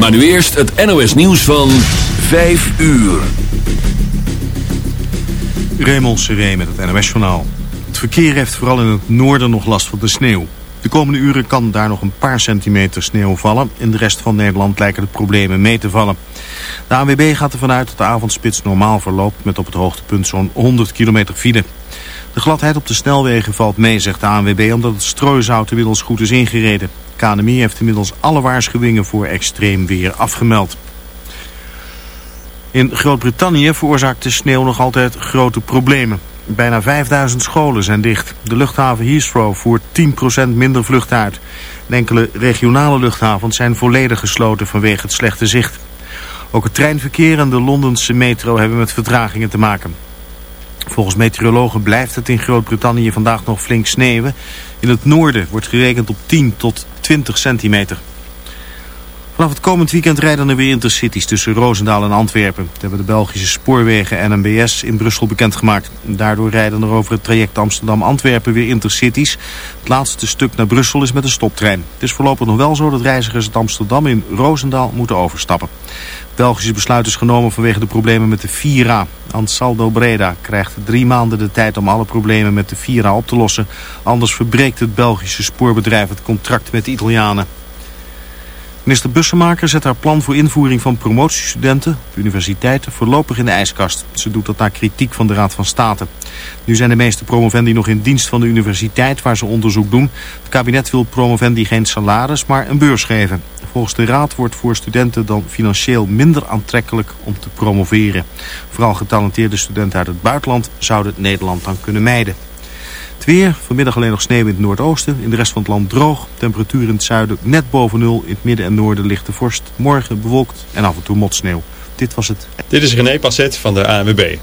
Maar nu eerst het NOS nieuws van 5 uur. Raymond Seré met het NOS journaal. Het verkeer heeft vooral in het noorden nog last van de sneeuw. De komende uren kan daar nog een paar centimeter sneeuw vallen. In de rest van Nederland lijken de problemen mee te vallen. De ANWB gaat ervan uit dat de avondspits normaal verloopt... met op het hoogtepunt zo'n 100 kilometer file. De gladheid op de snelwegen valt mee, zegt de ANWB... omdat het strooizout inmiddels goed is ingereden. KNMI heeft inmiddels alle waarschuwingen voor extreem weer afgemeld. In Groot-Brittannië veroorzaakt de sneeuw nog altijd grote problemen. Bijna 5000 scholen zijn dicht. De luchthaven Heathrow voert 10% minder vluchten uit. enkele regionale luchthavens zijn volledig gesloten vanwege het slechte zicht. Ook het treinverkeer en de Londense metro hebben met vertragingen te maken. Volgens meteorologen blijft het in Groot-Brittannië vandaag nog flink sneeuwen. In het noorden wordt gerekend op 10 tot 20 centimeter. Vanaf het komend weekend rijden er weer intercities tussen Roosendaal en Antwerpen. Dat hebben de Belgische spoorwegen en NMBS in Brussel bekendgemaakt. Daardoor rijden er over het traject Amsterdam-Antwerpen weer intercities. Het laatste stuk naar Brussel is met een stoptrein. Het is voorlopig nog wel zo dat reizigers het Amsterdam in Roosendaal moeten overstappen. Belgische besluit is genomen vanwege de problemen met de Vira. Ansaldo Breda krijgt drie maanden de tijd om alle problemen met de Vira op te lossen. Anders verbreekt het Belgische spoorbedrijf het contract met de Italianen. Minister Bussemaker zet haar plan voor invoering van promotiestudenten op universiteiten voorlopig in de ijskast. Ze doet dat na kritiek van de Raad van State. Nu zijn de meeste promovendi nog in dienst van de universiteit waar ze onderzoek doen. Het kabinet wil promovendi geen salaris, maar een beurs geven. Volgens de Raad wordt voor studenten dan financieel minder aantrekkelijk om te promoveren. Vooral getalenteerde studenten uit het buitenland zouden Nederland dan kunnen mijden. Weer, vanmiddag alleen nog sneeuw in het noordoosten. In de rest van het land droog. Temperatuur in het zuiden net boven nul. In het midden en noorden ligt de vorst. Morgen bewolkt en af en toe motsneeuw. Dit was het. Dit is René Passet van de ANWB.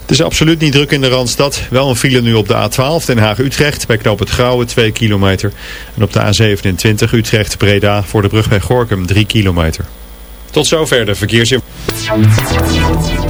Het is absoluut niet druk in de Randstad. Wel een file nu op de A12 Den Haag-Utrecht bij knoop het Grauwe 2 kilometer. En op de A27 Utrecht-Breda voor de brug bij Gorkum 3 kilometer. Tot zover de verkeersinformatie.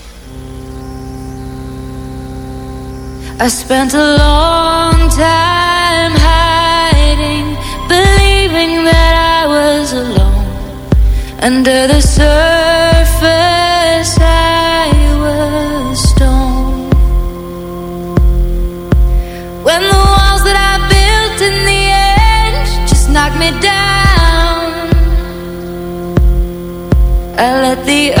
I spent a long time hiding, believing that I was alone. Under the surface, I was stone. When the walls that I built in the end just knocked me down, I let the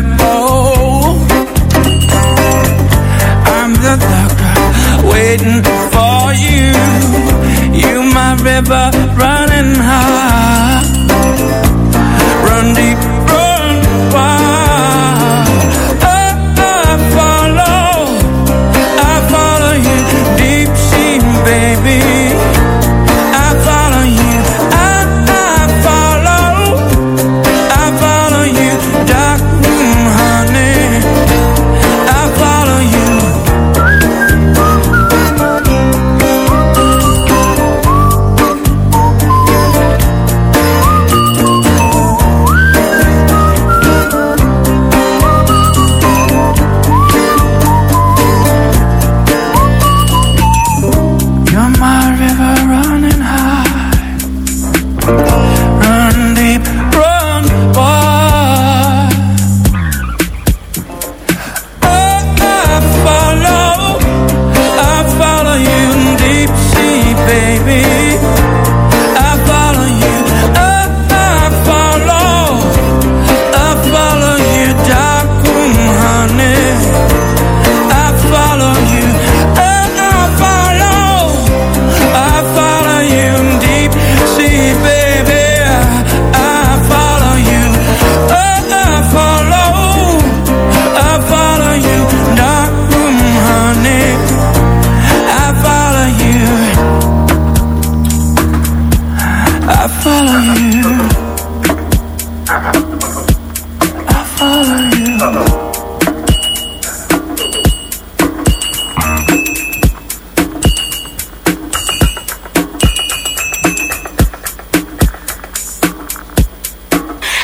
the I'm the doctor waiting for you. You my river running high. Run deep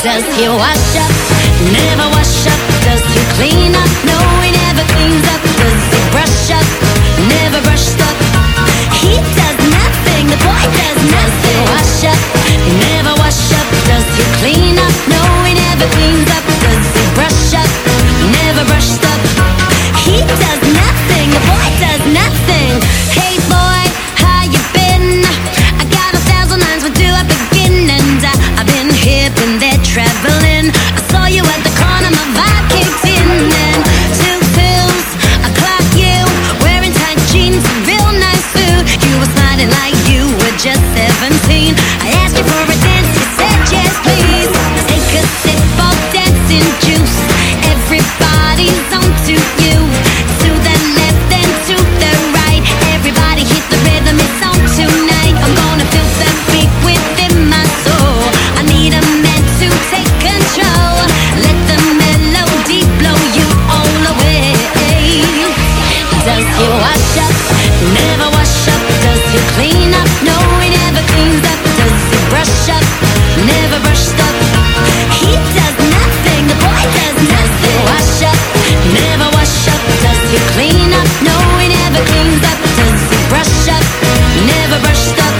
Does he wash up? Never wash up. Does he clean up? No, he never cleans up. Does he brush up? Never brushed up. He does nothing. The boy does nothing. Wash up. Never wash up. Does he clean up? No, he never cleans up. Does he brush up? Never brushed up. He does nothing. The boy does nothing. the brush stuff.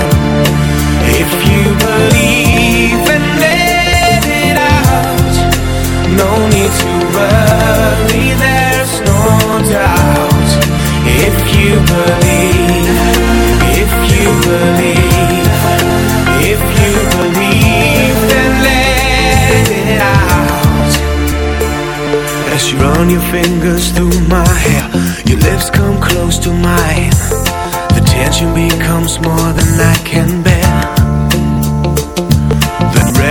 More than I can bear.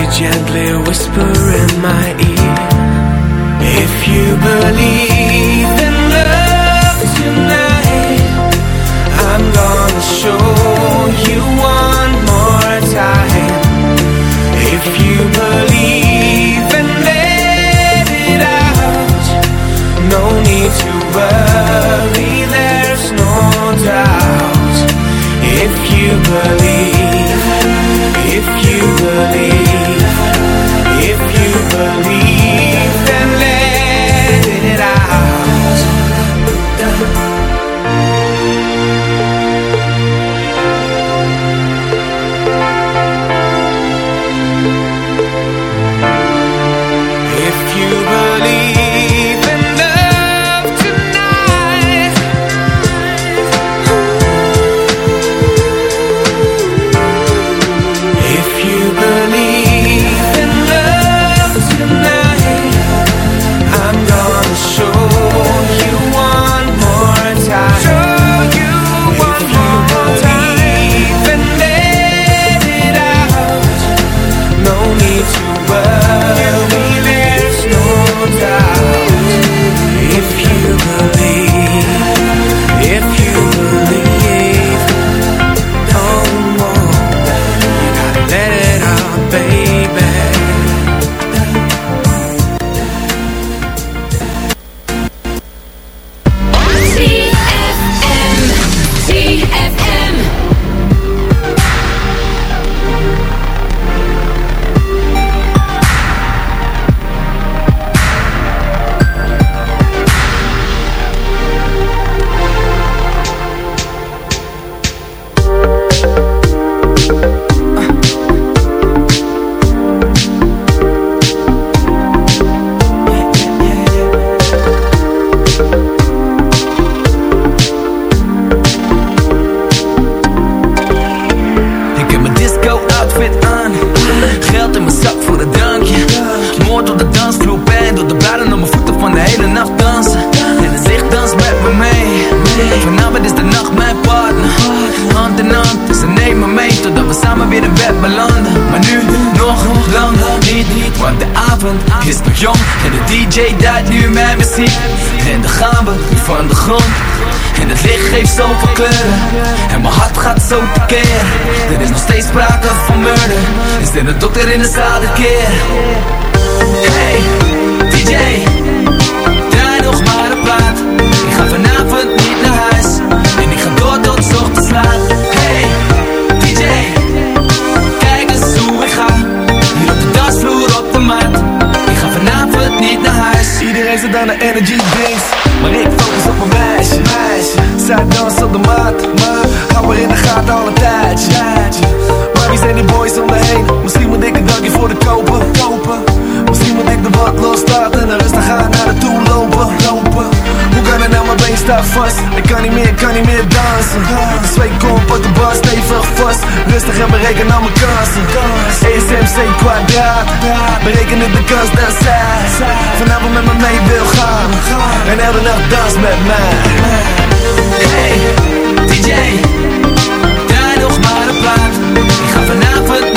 you gently whisper in my ear. If you believe in love tonight, I'm gonna show you one more time. If you believe and let it out, no need to worry, there's no doubt. If you believe, if you believe, De avond. Is nog jong En de DJ draait nu mijn muziek. En dan gaan we van de grond. En het licht geeft zoveel kleuren. En mijn hart gaat zo tekeer Er is nog steeds sprake van murder. Is de dokter in de zaal dit keer? Hey, DJ Draai nog maar een plaat. Ik ga vanavond niet naar huis. En ik ga door tot 's ochtends laat zit aan de energy drinks. Maar ik focus op een meisje, meisje. Zij danst op de mat Maar hou haar in de gaten al een tijdje, Maar wie zijn die boys om me heen? Misschien moet ik een dankje voor de kopen, kopen. Misschien moet ik de wat loslaten En rustig gaan naar de toe lopen, lopen Kan het nou, mijn been staat vast. Ik kan niet meer, kan niet meer dansen. Zweet komt op de bar, stevig vast. Rustig en bereken al mijn kansen. ESMC kwadraat. Berekenen de kans dat zij Vanavond met me mee wil gaan. En elke nacht dans met mij. Hey, DJ Draai nog maar een plaat. Ik ga vanavond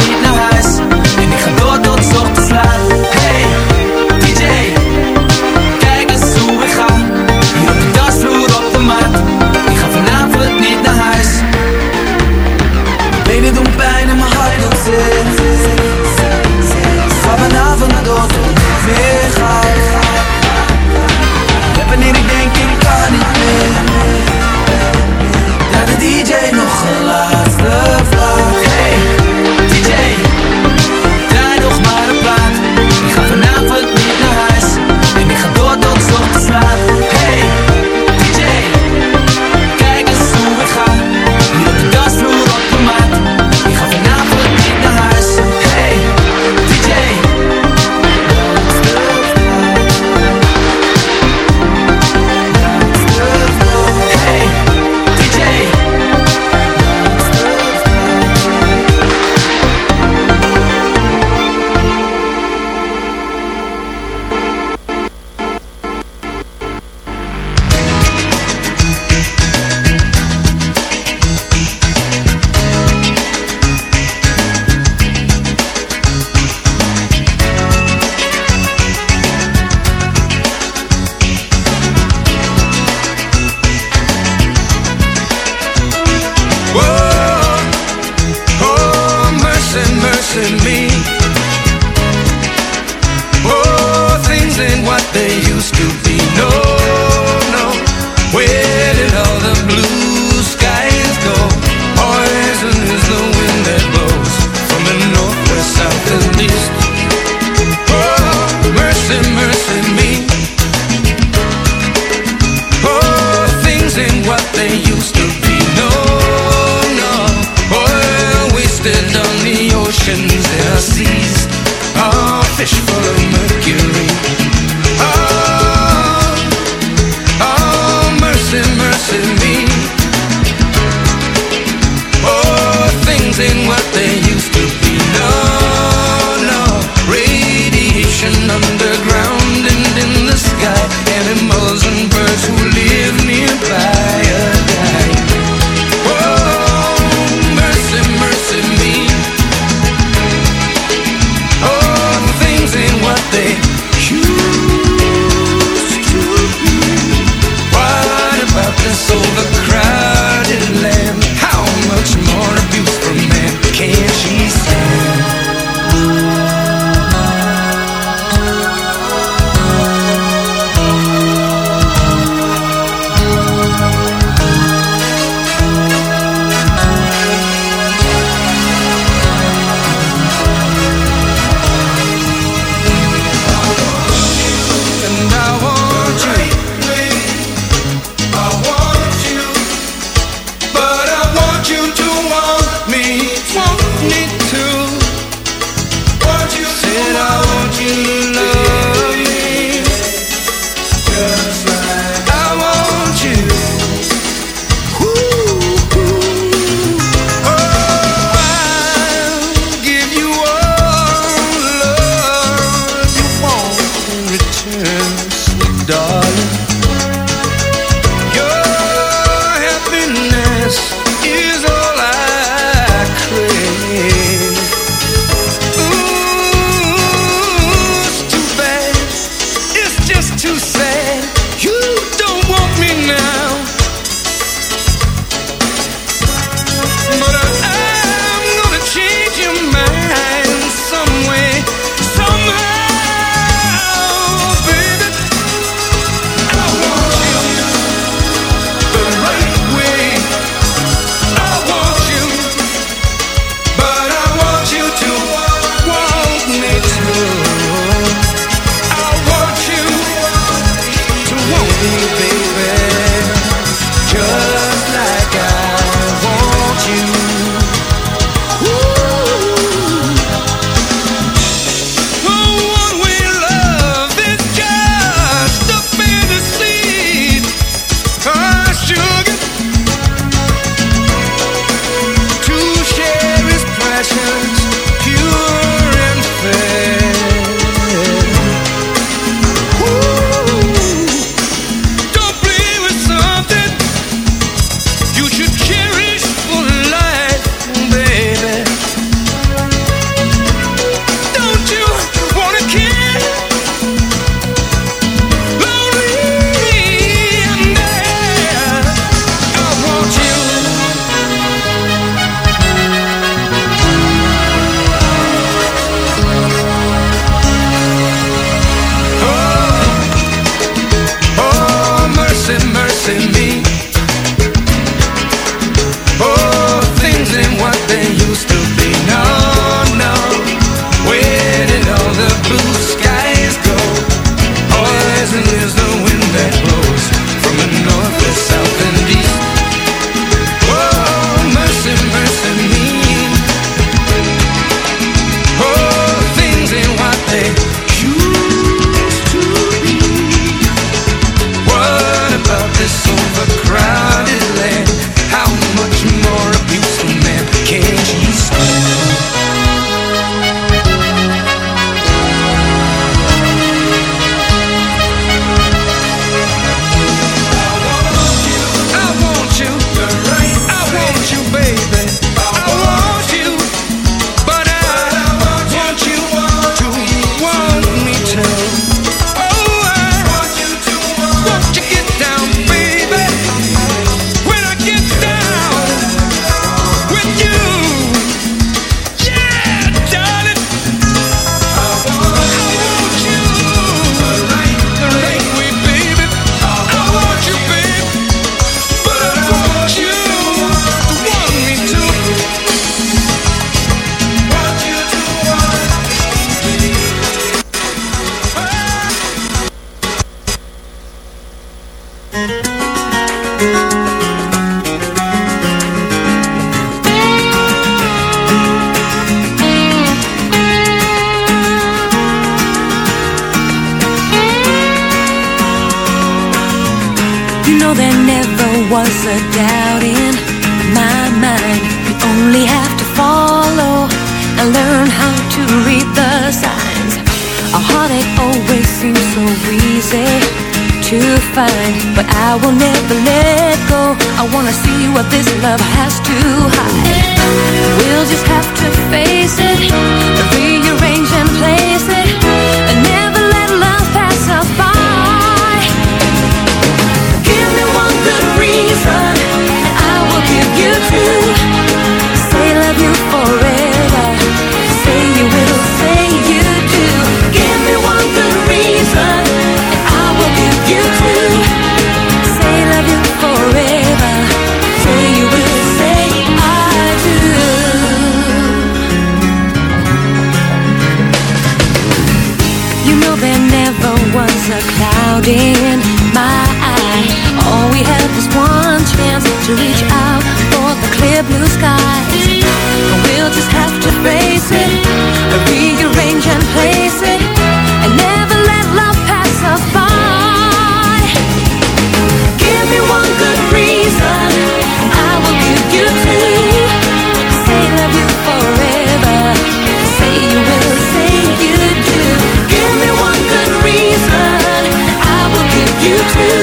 there's a cloud in my eye. All we have is one chance to reach out. you too.